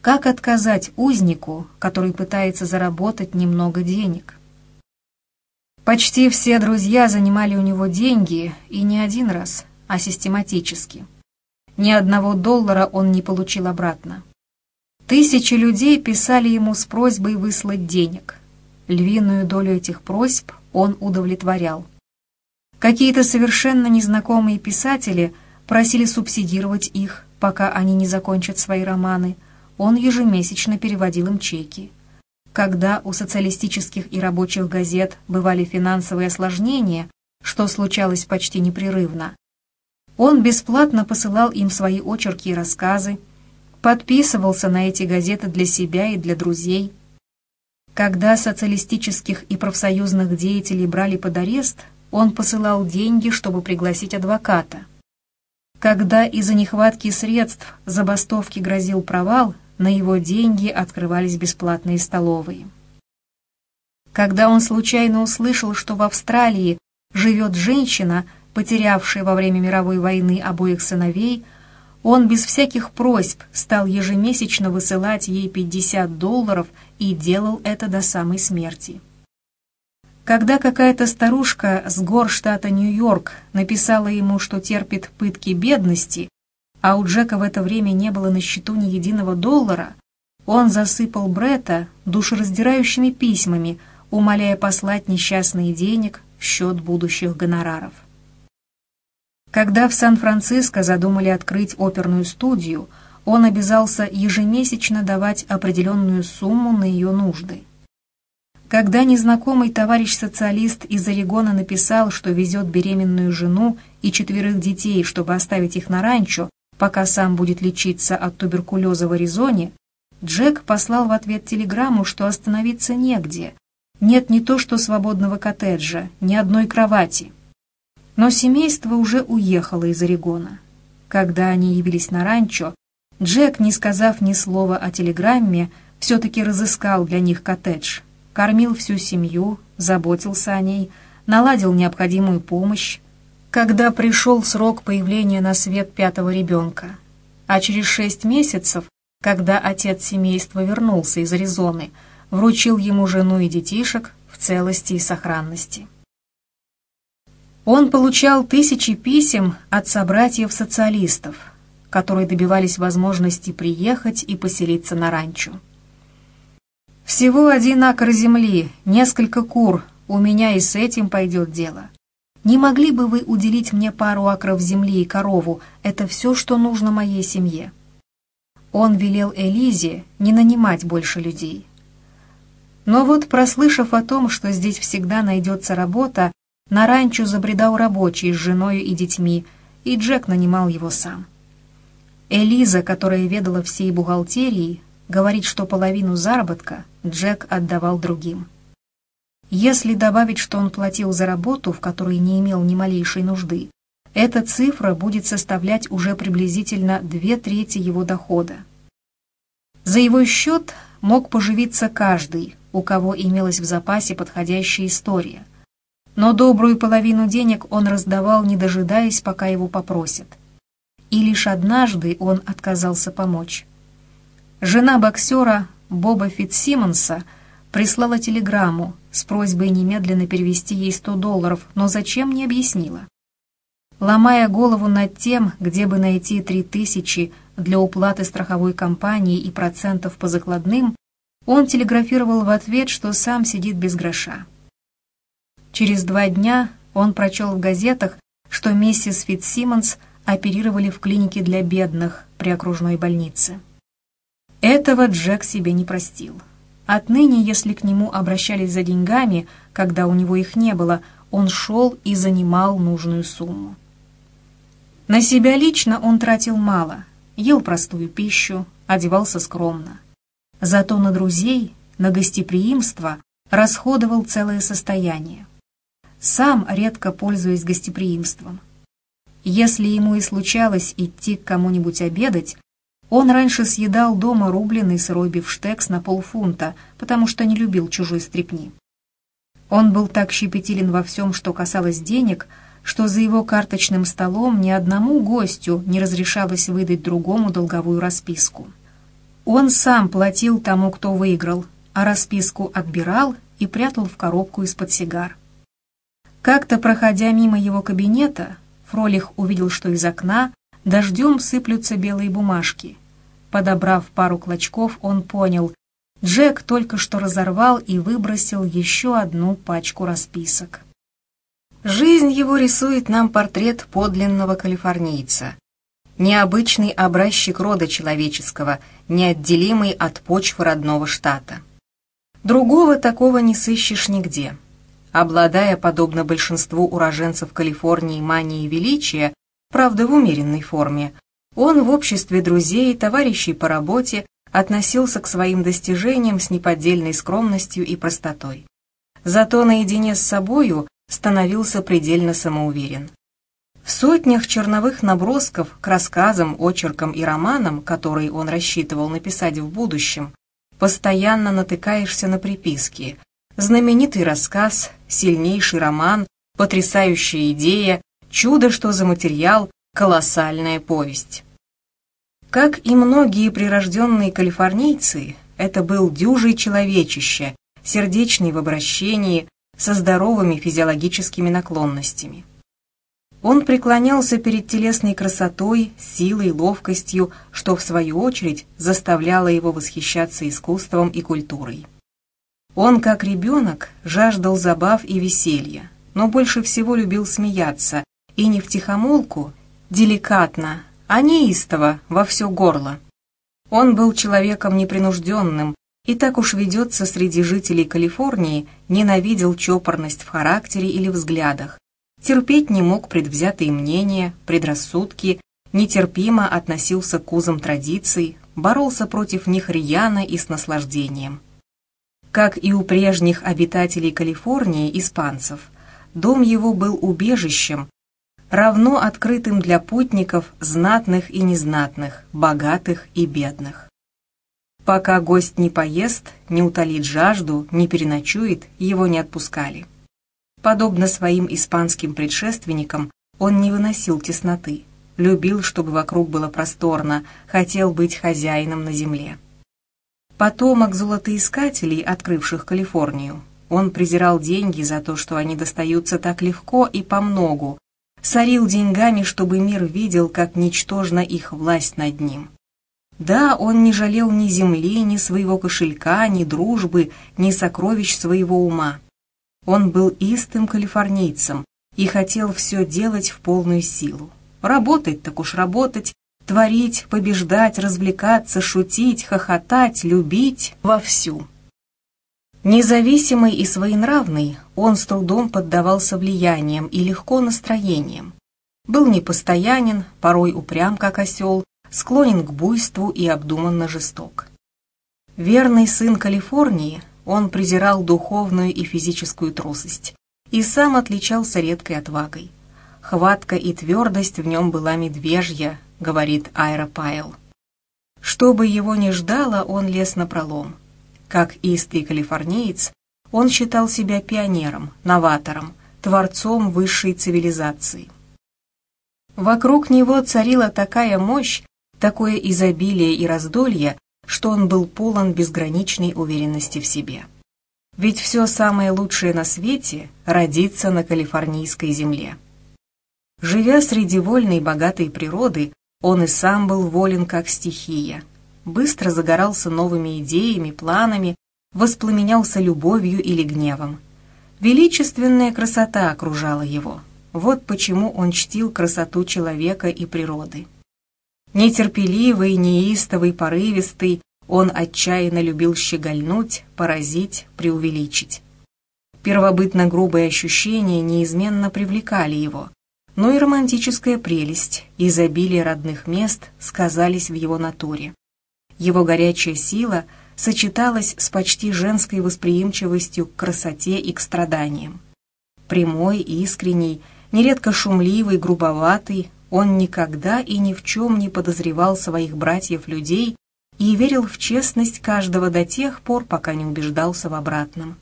Как отказать узнику, который пытается заработать немного денег? Почти все друзья занимали у него деньги, и не один раз, а систематически. Ни одного доллара он не получил обратно. Тысячи людей писали ему с просьбой выслать денег. Львиную долю этих просьб он удовлетворял. Какие-то совершенно незнакомые писатели – просили субсидировать их, пока они не закончат свои романы. Он ежемесячно переводил им чеки. Когда у социалистических и рабочих газет бывали финансовые осложнения, что случалось почти непрерывно, он бесплатно посылал им свои очерки и рассказы, подписывался на эти газеты для себя и для друзей. Когда социалистических и профсоюзных деятелей брали под арест, он посылал деньги, чтобы пригласить адвоката. Когда из-за нехватки средств забастовки грозил провал, на его деньги открывались бесплатные столовые. Когда он случайно услышал, что в Австралии живет женщина, потерявшая во время мировой войны обоих сыновей, он без всяких просьб стал ежемесячно высылать ей 50 долларов и делал это до самой смерти. Когда какая-то старушка с гор штата Нью-Йорк написала ему, что терпит пытки бедности, а у Джека в это время не было на счету ни единого доллара, он засыпал Бретта душераздирающими письмами, умоляя послать несчастные денег в счет будущих гонораров. Когда в Сан-Франциско задумали открыть оперную студию, он обязался ежемесячно давать определенную сумму на ее нужды. Когда незнакомый товарищ-социалист из Орегона написал, что везет беременную жену и четверых детей, чтобы оставить их на ранчо, пока сам будет лечиться от туберкулеза в Аризоне, Джек послал в ответ телеграмму, что остановиться негде. Нет не то что свободного коттеджа, ни одной кровати. Но семейство уже уехало из Орегона. Когда они явились на ранчо, Джек, не сказав ни слова о телеграмме, все-таки разыскал для них коттедж, кормил всю семью, заботился о ней, наладил необходимую помощь, когда пришел срок появления на свет пятого ребенка. А через шесть месяцев, когда отец семейства вернулся из Аризоны, вручил ему жену и детишек в целости и сохранности. Он получал тысячи писем от собратьев-социалистов, которые добивались возможности приехать и поселиться на ранчо. «Всего один акр земли, несколько кур, у меня и с этим пойдет дело. Не могли бы вы уделить мне пару акров земли и корову? Это все, что нужно моей семье». Он велел Элизе не нанимать больше людей. Но вот, прослышав о том, что здесь всегда найдется работа, на ранчо забредал рабочий с женой и детьми, и Джек нанимал его сам. Элиза, которая ведала всей бухгалтерией, говорит, что половину заработка Джек отдавал другим. Если добавить, что он платил за работу, в которой не имел ни малейшей нужды, эта цифра будет составлять уже приблизительно две трети его дохода. За его счет мог поживиться каждый, у кого имелась в запасе подходящая история – но добрую половину денег он раздавал, не дожидаясь, пока его попросят. И лишь однажды он отказался помочь. Жена боксера Боба Фитсимонса прислала телеграмму с просьбой немедленно перевести ей 100 долларов, но зачем не объяснила. Ломая голову над тем, где бы найти 3000 для уплаты страховой компании и процентов по закладным, он телеграфировал в ответ, что сам сидит без гроша. Через два дня он прочел в газетах, что миссис Фитсимонс оперировали в клинике для бедных при окружной больнице. Этого Джек себе не простил. Отныне, если к нему обращались за деньгами, когда у него их не было, он шел и занимал нужную сумму. На себя лично он тратил мало, ел простую пищу, одевался скромно. Зато на друзей, на гостеприимство расходовал целое состояние сам редко пользуясь гостеприимством. Если ему и случалось идти к кому-нибудь обедать, он раньше съедал дома рубленый сырой бифштекс на полфунта, потому что не любил чужой стрепни. Он был так щепетилен во всем, что касалось денег, что за его карточным столом ни одному гостю не разрешалось выдать другому долговую расписку. Он сам платил тому, кто выиграл, а расписку отбирал и прятал в коробку из-под сигар. Как-то, проходя мимо его кабинета, Фролих увидел, что из окна дождем сыплются белые бумажки. Подобрав пару клочков, он понял, Джек только что разорвал и выбросил еще одну пачку расписок. Жизнь его рисует нам портрет подлинного калифорнийца. Необычный образчик рода человеческого, неотделимый от почвы родного штата. Другого такого не сыщешь нигде. Обладая, подобно большинству уроженцев Калифорнии, манией величия, правда в умеренной форме, он в обществе друзей, товарищей по работе относился к своим достижениям с неподдельной скромностью и простотой. Зато наедине с собою становился предельно самоуверен. В сотнях черновых набросков к рассказам, очеркам и романам, которые он рассчитывал написать в будущем, постоянно натыкаешься на приписки знаменитый рассказ, сильнейший роман, потрясающая идея, чудо, что за материал, колоссальная повесть. Как и многие прирожденные калифорнийцы, это был дюжий человечище, сердечный в обращении, со здоровыми физиологическими наклонностями. Он преклонялся перед телесной красотой, силой, ловкостью, что в свою очередь заставляло его восхищаться искусством и культурой. Он, как ребенок, жаждал забав и веселья, но больше всего любил смеяться, и не втихомолку, деликатно, а неистово во все горло. Он был человеком непринужденным и так уж ведется среди жителей Калифорнии, ненавидел чопорность в характере или взглядах, терпеть не мог предвзятые мнения, предрассудки, нетерпимо относился к узам традиций, боролся против них рьяно и с наслаждением. Как и у прежних обитателей Калифорнии, испанцев, дом его был убежищем, равно открытым для путников знатных и незнатных, богатых и бедных. Пока гость не поест, не утолит жажду, не переночует, его не отпускали. Подобно своим испанским предшественникам, он не выносил тесноты, любил, чтобы вокруг было просторно, хотел быть хозяином на земле. Потомок золотоискателей, открывших Калифорнию, он презирал деньги за то, что они достаются так легко и помногу, сорил деньгами, чтобы мир видел, как ничтожна их власть над ним. Да, он не жалел ни земли, ни своего кошелька, ни дружбы, ни сокровищ своего ума. Он был истым калифорнийцем и хотел все делать в полную силу. Работать так уж работать, творить, побеждать, развлекаться, шутить, хохотать, любить вовсю. Независимый и своенравный, он с трудом поддавался влияниям и легко настроениям. Был непостоянен, порой упрям, как осел, склонен к буйству и обдуманно жесток. Верный сын Калифорнии, он презирал духовную и физическую трусость и сам отличался редкой отвагой. Хватка и твердость в нем была медвежья, говорит Айра Пайл. Что бы его ни ждало, он лез на пролом. Как истый калифорниец, он считал себя пионером, новатором, творцом высшей цивилизации. Вокруг него царила такая мощь, такое изобилие и раздолье, что он был полон безграничной уверенности в себе. Ведь все самое лучшее на свете родится на калифорнийской земле. Живя среди вольной и богатой природы, он и сам был волен как стихия. Быстро загорался новыми идеями, планами, воспламенялся любовью или гневом. Величественная красота окружала его. Вот почему он чтил красоту человека и природы. Нетерпеливый, неистовый, порывистый, он отчаянно любил щегольнуть, поразить, преувеличить. Первобытно грубые ощущения неизменно привлекали его, но и романтическая прелесть, изобилие родных мест сказались в его натуре. Его горячая сила сочеталась с почти женской восприимчивостью к красоте и к страданиям. Прямой, искренний, нередко шумливый, грубоватый, он никогда и ни в чем не подозревал своих братьев-людей и верил в честность каждого до тех пор, пока не убеждался в обратном.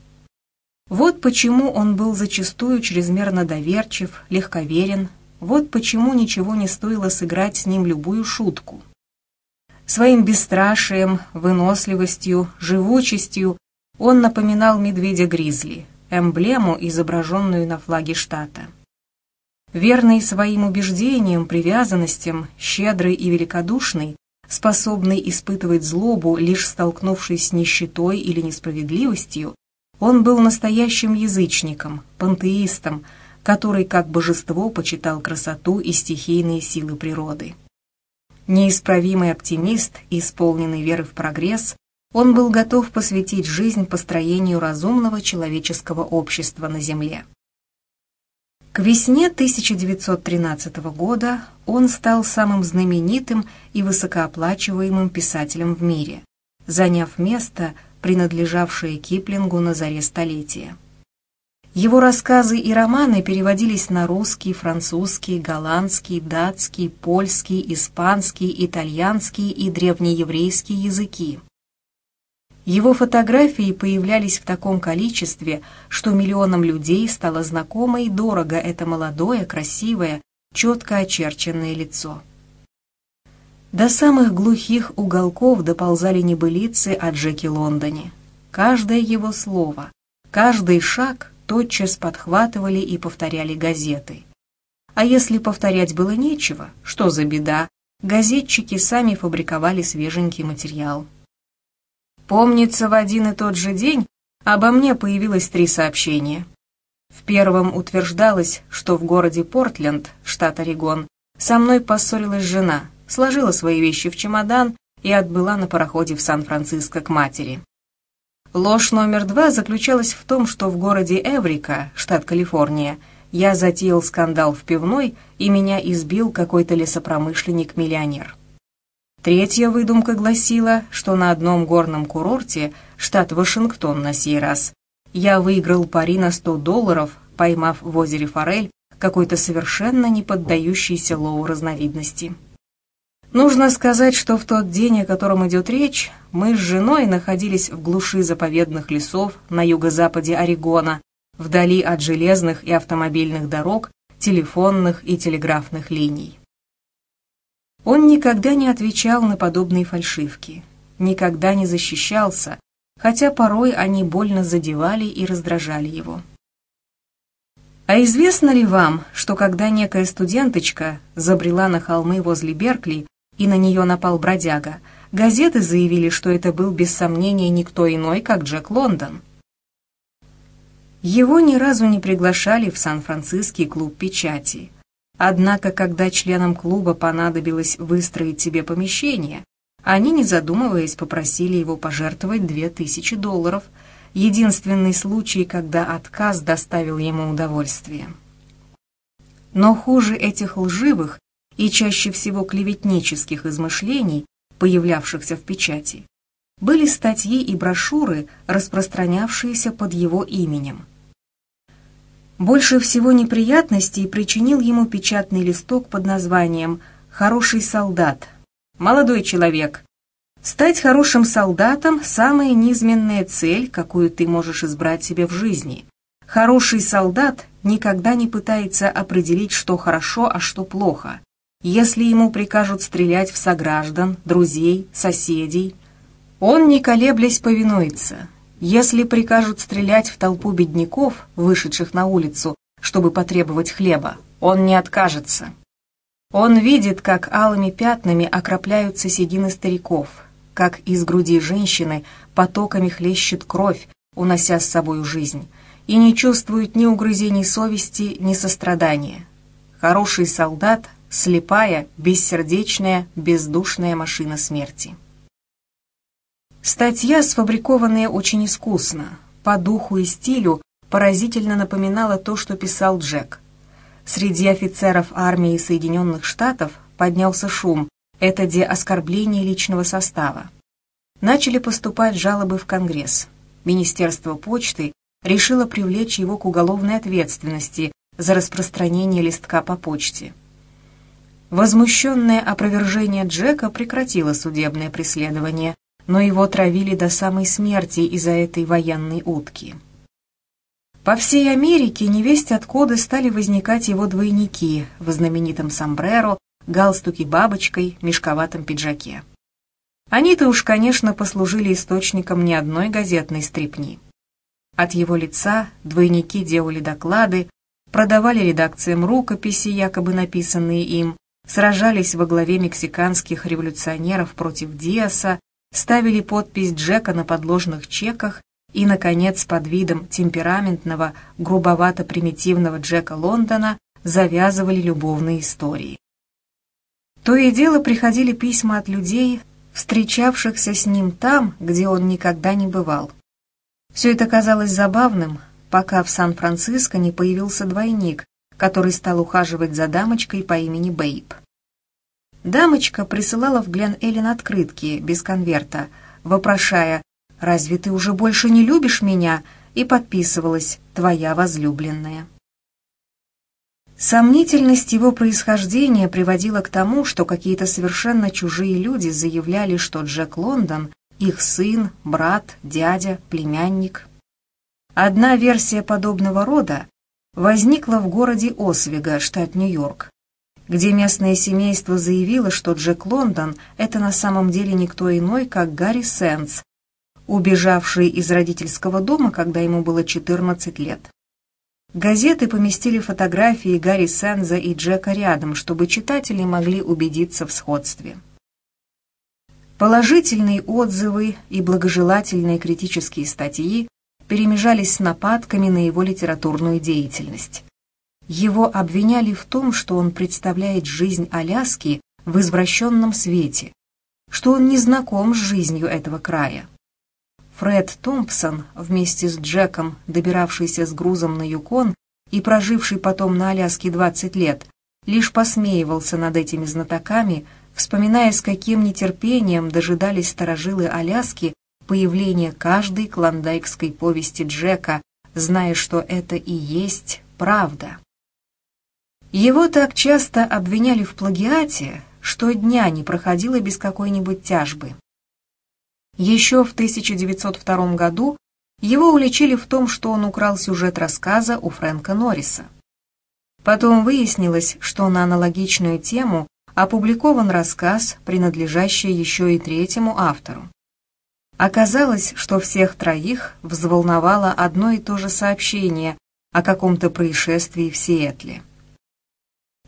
Вот почему он был зачастую чрезмерно доверчив, легковерен, вот почему ничего не стоило сыграть с ним любую шутку. Своим бесстрашием, выносливостью, живучестью он напоминал медведя-гризли, эмблему, изображенную на флаге штата. Верный своим убеждениям, привязанностям, щедрый и великодушный, способный испытывать злобу, лишь столкнувшись с нищетой или несправедливостью, он был настоящим язычником, пантеистом, который как божество почитал красоту и стихийные силы природы. Неисправимый оптимист, исполненный веры в прогресс, он был готов посвятить жизнь построению разумного человеческого общества на Земле. К весне 1913 года он стал самым знаменитым и высокооплачиваемым писателем в мире, заняв место, принадлежавшее Киплингу на заре столетия. Его рассказы и романы переводились на русский, французский, голландский, датский, польский, испанский, итальянский и древнееврейский языки. Его фотографии появлялись в таком количестве, что миллионам людей стало знакомо и дорого это молодое, красивое, четко очерченное лицо. До самых глухих уголков доползали небылицы о Джеки Лондоне. Каждое его слово, каждый шаг тотчас подхватывали и повторяли газеты. А если повторять было нечего, что за беда, газетчики сами фабриковали свеженький материал. Помнится, в один и тот же день обо мне появилось три сообщения. В первом утверждалось, что в городе Портленд, штат Орегон, со мной поссорилась жена, сложила свои вещи в чемодан и отбыла на пароходе в Сан-Франциско к матери. Ложь номер два заключалась в том, что в городе Эврика, штат Калифорния, я затеял скандал в пивной, и меня избил какой-то лесопромышленник-миллионер. Третья выдумка гласила, что на одном горном курорте, штат Вашингтон на сей раз, я выиграл пари на 100 долларов, поймав в озере форель какой-то совершенно не поддающийся лову разновидности. Нужно сказать, что в тот день, о котором идет речь, мы с женой находились в глуши заповедных лесов на юго-западе Орегона, вдали от железных и автомобильных дорог, телефонных и телеграфных линий. Он никогда не отвечал на подобные фальшивки, никогда не защищался, хотя порой они больно задевали и раздражали его. А известно ли вам, что когда некая студенточка забрела на холмы возле Беркли и на нее напал бродяга, газеты заявили, что это был без сомнения никто иной, как Джек Лондон? Его ни разу не приглашали в Сан-Франциский клуб печати. Однако, когда членам клуба понадобилось выстроить себе помещение, они, не задумываясь, попросили его пожертвовать две тысячи долларов, единственный случай, когда отказ доставил ему удовольствие. Но хуже этих лживых и чаще всего клеветнических измышлений, появлявшихся в печати, были статьи и брошюры, распространявшиеся под его именем. Больше всего неприятностей причинил ему печатный листок под названием «Хороший солдат». «Молодой человек, стать хорошим солдатом – самая низменная цель, какую ты можешь избрать себе в жизни. Хороший солдат никогда не пытается определить, что хорошо, а что плохо. Если ему прикажут стрелять в сограждан, друзей, соседей, он, не колеблясь, повинуется. Если прикажут стрелять в толпу бедняков, вышедших на улицу, чтобы потребовать хлеба, он не откажется. Он видит, как алыми пятнами окропляются седины стариков, как из груди женщины потоками хлещет кровь, унося с собою жизнь, и не чувствует ни угрызений совести, ни сострадания. Хороший солдат слепая, бессердечная, бездушная машина смерти. Статья, сфабрикованная очень искусно, по духу и стилю, поразительно напоминала то, что писал Джек. Среди офицеров армии Соединенных Штатов поднялся шум, это где оскорбление личного состава. Начали поступать жалобы в Конгресс. Министерство почты решило привлечь его к уголовной ответственности за распространение листка по почте. Возмущенное опровержение Джека прекратило судебное преследование, но его травили до самой смерти из-за этой военной утки. По всей Америке невесть откуда стали возникать его двойники в знаменитом сомбреро, галстуке бабочкой, мешковатом пиджаке. Они-то уж, конечно, послужили источником ни одной газетной стрипни. От его лица двойники делали доклады, продавали редакциям рукописи, якобы написанные им, сражались во главе мексиканских революционеров против Диаса, ставили подпись Джека на подложных чеках и, наконец, под видом темпераментного, грубовато-примитивного Джека Лондона завязывали любовные истории. То и дело приходили письма от людей, встречавшихся с ним там, где он никогда не бывал. Все это казалось забавным, пока в Сан-Франциско не появился двойник, который стал ухаживать за дамочкой по имени Бейб. Дамочка присылала в Глен Эллен открытки без конверта, вопрошая «Разве ты уже больше не любишь меня?» и подписывалась «Твоя возлюбленная». Сомнительность его происхождения приводила к тому, что какие-то совершенно чужие люди заявляли, что Джек Лондон — их сын, брат, дядя, племянник. Одна версия подобного рода возникла в городе Освега, штат Нью-Йорк, где местное семейство заявило, что Джек Лондон — это на самом деле никто иной, как Гарри Сенс, убежавший из родительского дома, когда ему было 14 лет. Газеты поместили фотографии Гарри Сенза и Джека рядом, чтобы читатели могли убедиться в сходстве. Положительные отзывы и благожелательные критические статьи перемежались с нападками на его литературную деятельность. Его обвиняли в том, что он представляет жизнь Аляски в извращенном свете, что он не знаком с жизнью этого края. Фред Томпсон, вместе с Джеком, добиравшийся с грузом на Юкон и проживший потом на Аляске 20 лет, лишь посмеивался над этими знатоками, вспоминая, с каким нетерпением дожидались сторожилы Аляски появления каждой клондайкской повести Джека, зная, что это и есть правда. Его так часто обвиняли в плагиате, что дня не проходило без какой-нибудь тяжбы. Еще в 1902 году его уличили в том, что он украл сюжет рассказа у Фрэнка Норриса. Потом выяснилось, что на аналогичную тему опубликован рассказ, принадлежащий еще и третьему автору. Оказалось, что всех троих взволновало одно и то же сообщение о каком-то происшествии в Сиэтле.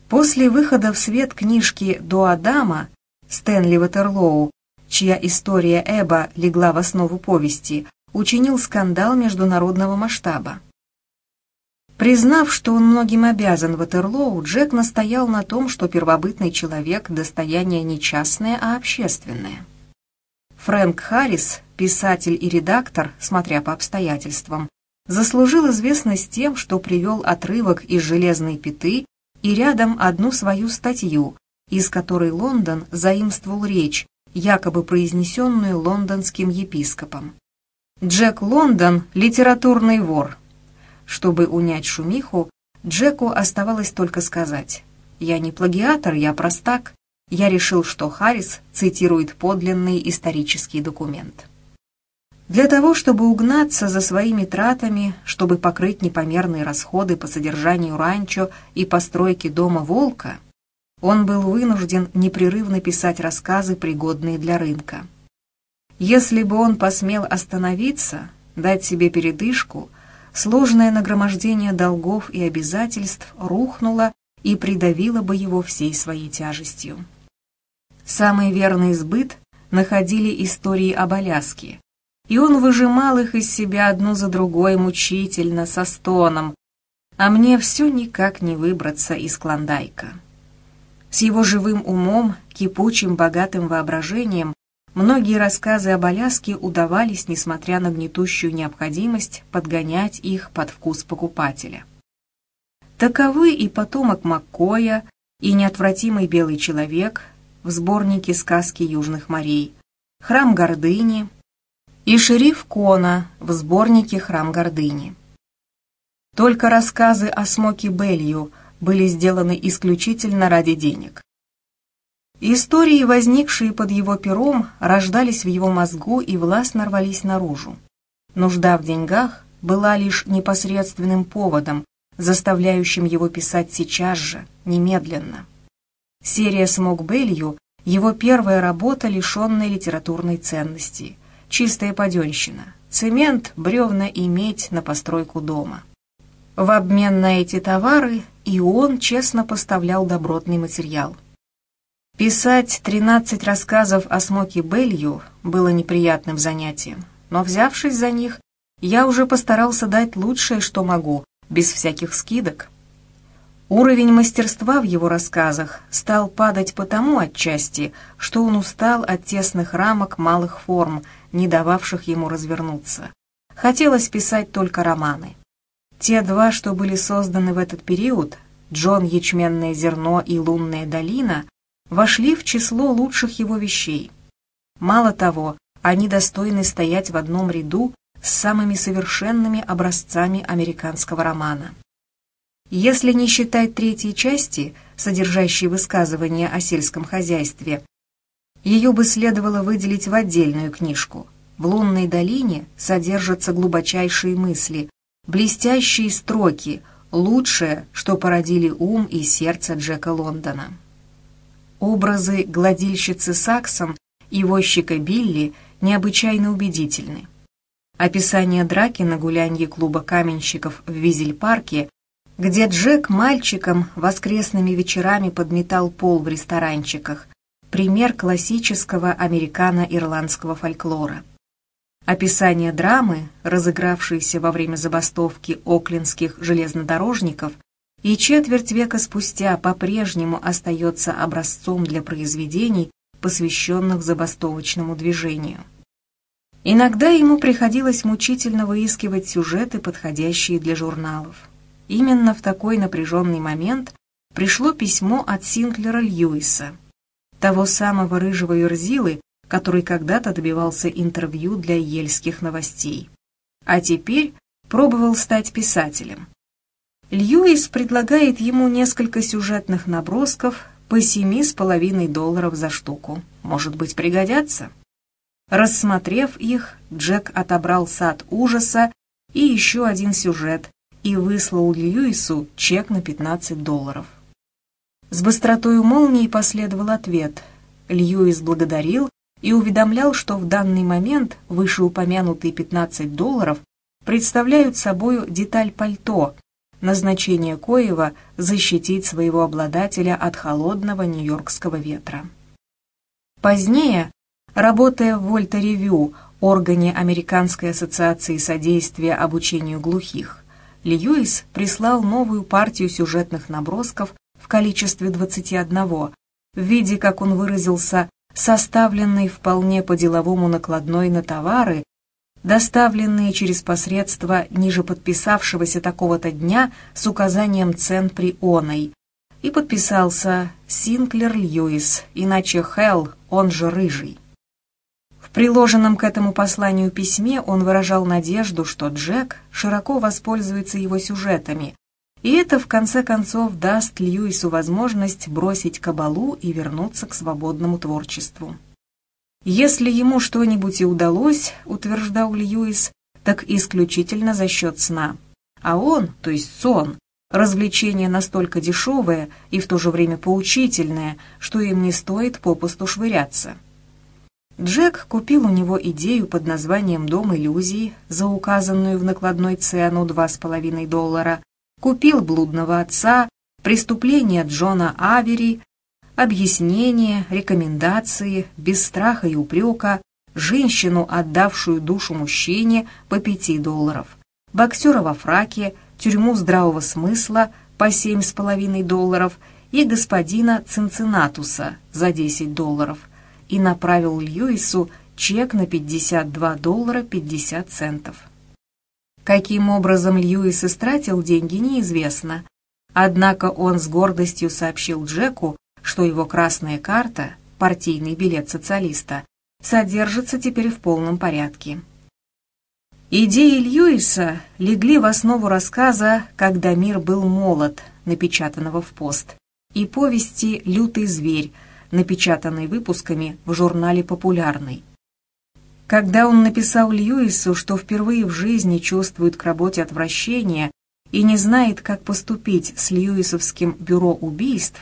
После выхода в свет книжки «До Адама» Стэнли Ватерлоу, чья история Эба легла в основу повести, учинил скандал международного масштаба. Признав, что он многим обязан Ватерлоу, Джек настоял на том, что первобытный человек – достояние не частное, а общественное. Фрэнк Харрис, писатель и редактор, смотря по обстоятельствам, заслужил известность тем, что привел отрывок из «Железной пяты» и рядом одну свою статью, из которой Лондон заимствовал речь, якобы произнесенную лондонским епископом. Джек Лондон – литературный вор. Чтобы унять шумиху, Джеку оставалось только сказать «Я не плагиатор, я простак». Я решил, что Харрис цитирует подлинный исторический документ. Для того, чтобы угнаться за своими тратами, чтобы покрыть непомерные расходы по содержанию ранчо и постройке дома «Волка», он был вынужден непрерывно писать рассказы, пригодные для рынка. Если бы он посмел остановиться, дать себе передышку, сложное нагромождение долгов и обязательств рухнуло и придавило бы его всей своей тяжестью. Самый верный сбыт находили истории об Аляске, и он выжимал их из себя одну за другой мучительно, со стоном. А мне все никак не выбраться из Клондайка. С его живым умом, кипучим, богатым воображением, многие рассказы об Аляске удавались, несмотря на гнетущую необходимость подгонять их под вкус покупателя. Таковы и потомок Маккоя, и неотвратимый белый человек в сборнике «Сказки южных морей», храм гордыни, и шериф Кона в сборнике «Храм гордыни». Только рассказы о Смоки Белью были сделаны исключительно ради денег. Истории, возникшие под его пером, рождались в его мозгу и властно рвались наружу. Нужда в деньгах была лишь непосредственным поводом, заставляющим его писать сейчас же, немедленно. Серия «Смок Белью» — его первая работа, лишенная литературной ценности — чистая паденщина, цемент, бревна и медь на постройку дома. В обмен на эти товары и он честно поставлял добротный материал. Писать 13 рассказов о Смоке Белью было неприятным занятием, но взявшись за них, я уже постарался дать лучшее, что могу, без всяких скидок. Уровень мастерства в его рассказах стал падать потому отчасти, что он устал от тесных рамок малых форм – не дававших ему развернуться. Хотелось писать только романы. Те два, что были созданы в этот период, «Джон. Ячменное зерно» и «Лунная долина», вошли в число лучших его вещей. Мало того, они достойны стоять в одном ряду с самыми совершенными образцами американского романа. Если не считать третьей части, содержащей высказывания о сельском хозяйстве, ее бы следовало выделить в отдельную книжку. В «Лунной долине» содержатся глубочайшие мысли, блестящие строки, лучшее, что породили ум и сердце Джека Лондона. Образы гладильщицы Саксон и возчика Билли необычайно убедительны. Описание драки на гулянье клуба каменщиков в Визель-парке, где Джек мальчиком воскресными вечерами подметал пол в ресторанчиках, пример классического американо-ирландского фольклора. Описание драмы, разыгравшейся во время забастовки оклинских железнодорожников, и четверть века спустя по-прежнему остается образцом для произведений, посвященных забастовочному движению. Иногда ему приходилось мучительно выискивать сюжеты, подходящие для журналов. Именно в такой напряженный момент пришло письмо от Синклера Льюиса, того самого рыжего верзилы, который когда-то добивался интервью для ельских новостей. А теперь пробовал стать писателем. Льюис предлагает ему несколько сюжетных набросков по семи с половиной долларов за штуку. Может быть, пригодятся? Рассмотрев их, Джек отобрал сад ужаса и еще один сюжет и выслал Льюису чек на 15 долларов. С быстротой молнии последовал ответ. Льюис благодарил и уведомлял, что в данный момент вышеупомянутые 15 долларов представляют собою деталь пальто, назначение коего защитить своего обладателя от холодного нью-йоркского ветра. Позднее, работая в Вольта-Ревью, органе Американской ассоциации содействия обучению глухих, Льюис прислал новую партию сюжетных набросков в количестве 21, в виде, как он выразился, составленной вполне по-деловому накладной на товары, доставленные через посредство ниже подписавшегося такого-то дня с указанием цен при оной, и подписался Синклер Льюис, иначе Хелл, он же Рыжий. В приложенном к этому посланию письме он выражал надежду, что Джек широко воспользуется его сюжетами, и это в конце концов даст Льюису возможность бросить кабалу и вернуться к свободному творчеству. Если ему что-нибудь и удалось, утверждал Льюис, так исключительно за счет сна. А он, то есть сон, развлечение настолько дешевое и в то же время поучительное, что им не стоит попусту швыряться. Джек купил у него идею под названием «Дом иллюзий» за указанную в накладной цену 2,5 доллара, купил «Блудного отца», «Преступление Джона Авери», объяснения, рекомендации, без страха и упрека, женщину, отдавшую душу мужчине по пяти долларов, боксера во фраке, тюрьму здравого смысла по семь с половиной долларов и господина Цинциннатуса за десять долларов и направил Льюису чек на 52 доллара 50 центов. Каким образом Льюис истратил деньги, неизвестно. Однако он с гордостью сообщил Джеку, что его красная карта, партийный билет социалиста, содержится теперь в полном порядке. Идеи Льюиса легли в основу рассказа «Когда мир был молод», напечатанного в пост, и повести «Лютый зверь», напечатанной выпусками в журнале «Популярный». Когда он написал Льюису, что впервые в жизни чувствует к работе отвращение и не знает, как поступить с Льюисовским бюро убийств,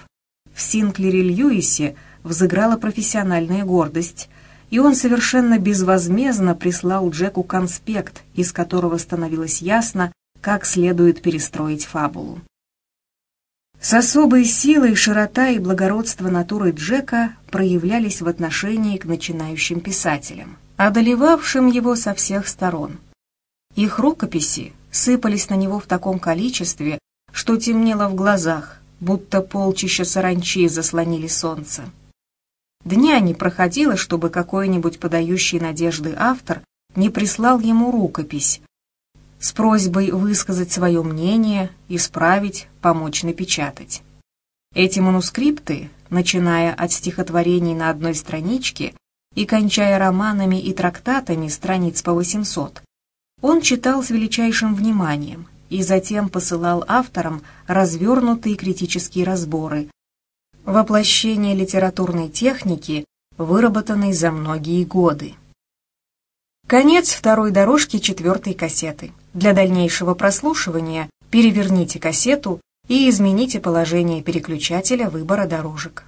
в Синклере Льюисе взыграла профессиональная гордость, и он совершенно безвозмездно прислал Джеку конспект, из которого становилось ясно, как следует перестроить фабулу. С особой силой широта и благородство натуры Джека проявлялись в отношении к начинающим писателям, одолевавшим его со всех сторон. Их рукописи сыпались на него в таком количестве, что темнело в глазах, будто полчища саранчи заслонили солнце. Дня не проходило, чтобы какой-нибудь подающий надежды автор не прислал ему рукопись с просьбой высказать свое мнение, исправить, помочь напечатать. Эти манускрипты, начиная от стихотворений на одной страничке и кончая романами и трактатами страниц по 800, он читал с величайшим вниманием и затем посылал авторам развернутые критические разборы, воплощение литературной техники, выработанной за многие годы. Конец второй дорожки четвертой кассеты. Для дальнейшего прослушивания переверните кассету и измените положение переключателя выбора дорожек.